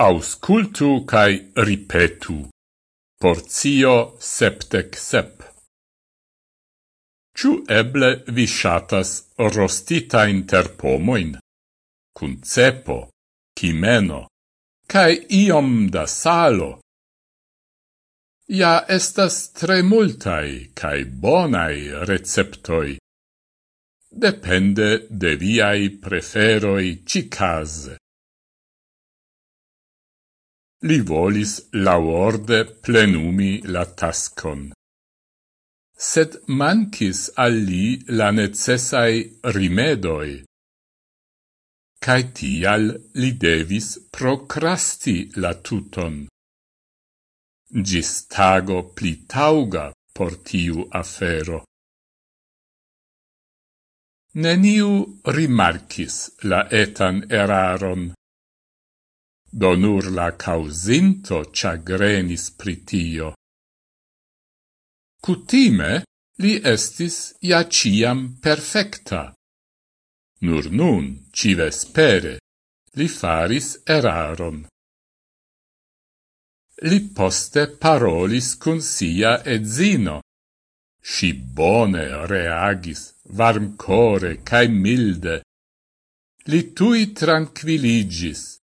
Auscultu cae ripetu. Porzio septec sep. Ciu eble vi shatas rostita interpomoin, cun cepo, chimeno, cae iom da salo? Ja estas tre multai cae bonai receptoi, depende de viai preferoi cicase. Li volis laorde plenumi la tascon. Sed mancis al li la necessai rimedoi. Cai tial li devis procrasti la tuton. Gis tago pli tauga por tiu afero. Neniu rimarcis la etan eraron do nur la causinto chagrenis pritio. Cutime li estis ja ciam perfecta. Nur nun, ci vespere, li faris eraron. Li poste parolis cun sia edzino. Si bone reagis, varmcore cae milde. Li tui tranquilligis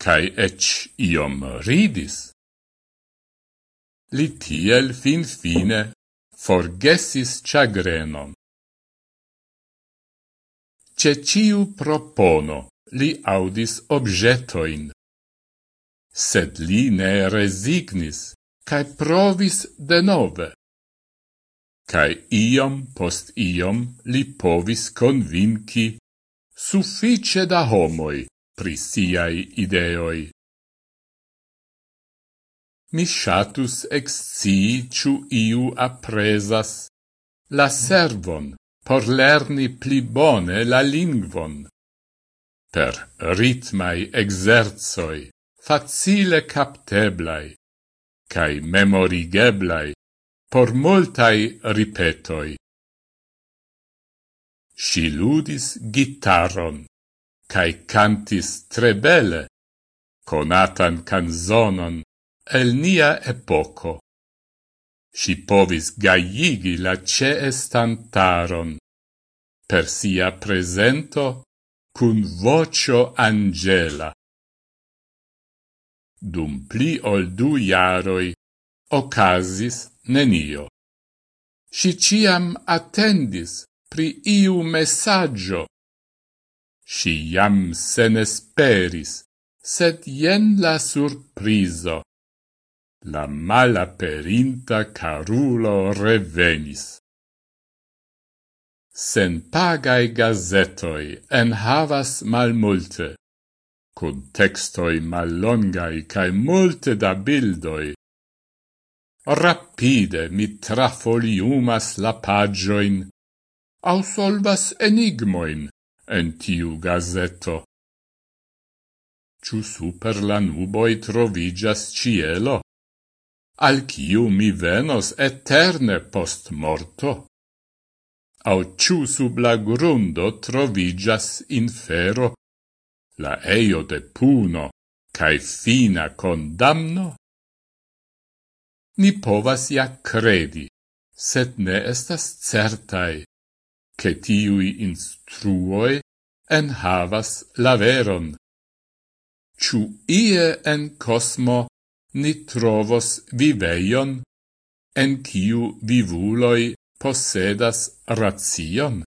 cae ec iom ridis. Li tiel fin fine forgesis chagrenon. Ce ciu propono li audis objetoin, sed li ne resignis, cae provis de nove. Cae iom post iom li povis convinci suffice da homoi pri siai ideoi. Mi shatus excii ciu iu apresas la servon por lerni pli bone la lingvon. Per ritmai exerzoi, facile capteblai, cae memorigeblai, por multai ripetoi. Si ludis gitaron, cae cantis tre bele, conatan canzonon el nia epoco. Si povis gaiigi la ce estantaron, per sia presento cun vocio angela. Dum pli ol du jaroi ocasis nenio. Si ciam attendis pri iu messaggio Si jam sen esperis, sed jen la surprizo. La malaperinta carulo revenis. Sen pagai gazetoi en havas malmulte, cun textoi mallongai cae multe da bildoi. Rapide mi trafoliumas la pagioin, au solvas enigmoin, en tiu gazeto. Ciu super la nuboi trovigas cielo? Al ciu mi venos eterne post morto? Au ciu sub la grundo trovigas infero, la eio de puno, cae fina condamno? Ni povas ja credi, sed ne estas certai che tiui instruoi en havas la veron. Ciu ie en cosmo ni trovos viveion, en ciu vivuloi possedas razion?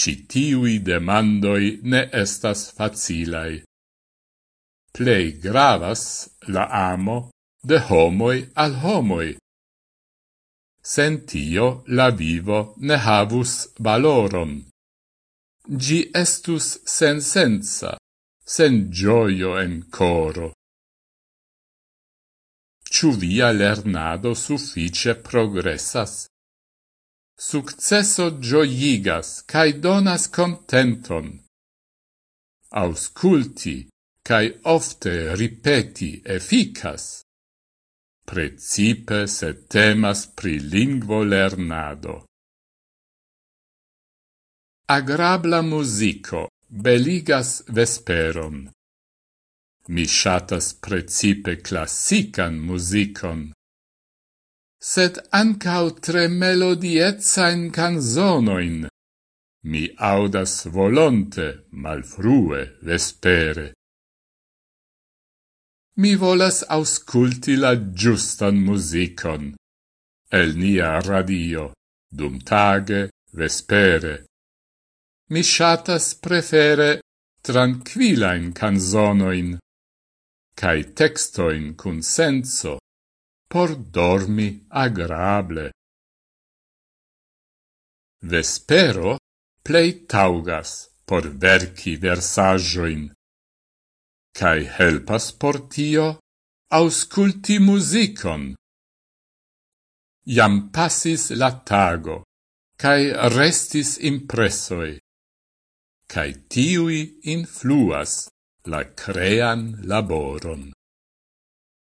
Citiui demandoi ne estas facilai. Plei gravas la amo de homoi al homoi, sen tio la vivo ne havus valoron. Gi estus sen senza, sen gioio en coro. Ciu via lernado suffice progressas? Successo gioigas, cae donas contenton. Ausculti, cae ofte ripeti efficas precipe se temas pri lingvo lernado. Agrabla musico beligas vesperon. Mi shatas precipe classican musicon, sed ancau tre melodiezain canzonoin. Mi audas volonte, malfrue, vespere. Mi volas ausculti la giustan musicon. El nia radio, dum tage, vespere. Mi shatas prefere tranquilain canzonoin, cae textoin cun senso, por dormi agrable. Vespero plei taugas por verci versajoin cae helpas por tio ausculti musicon. Iam passis la tago, cae restis impressoi, cae tiui influas la crean laboron.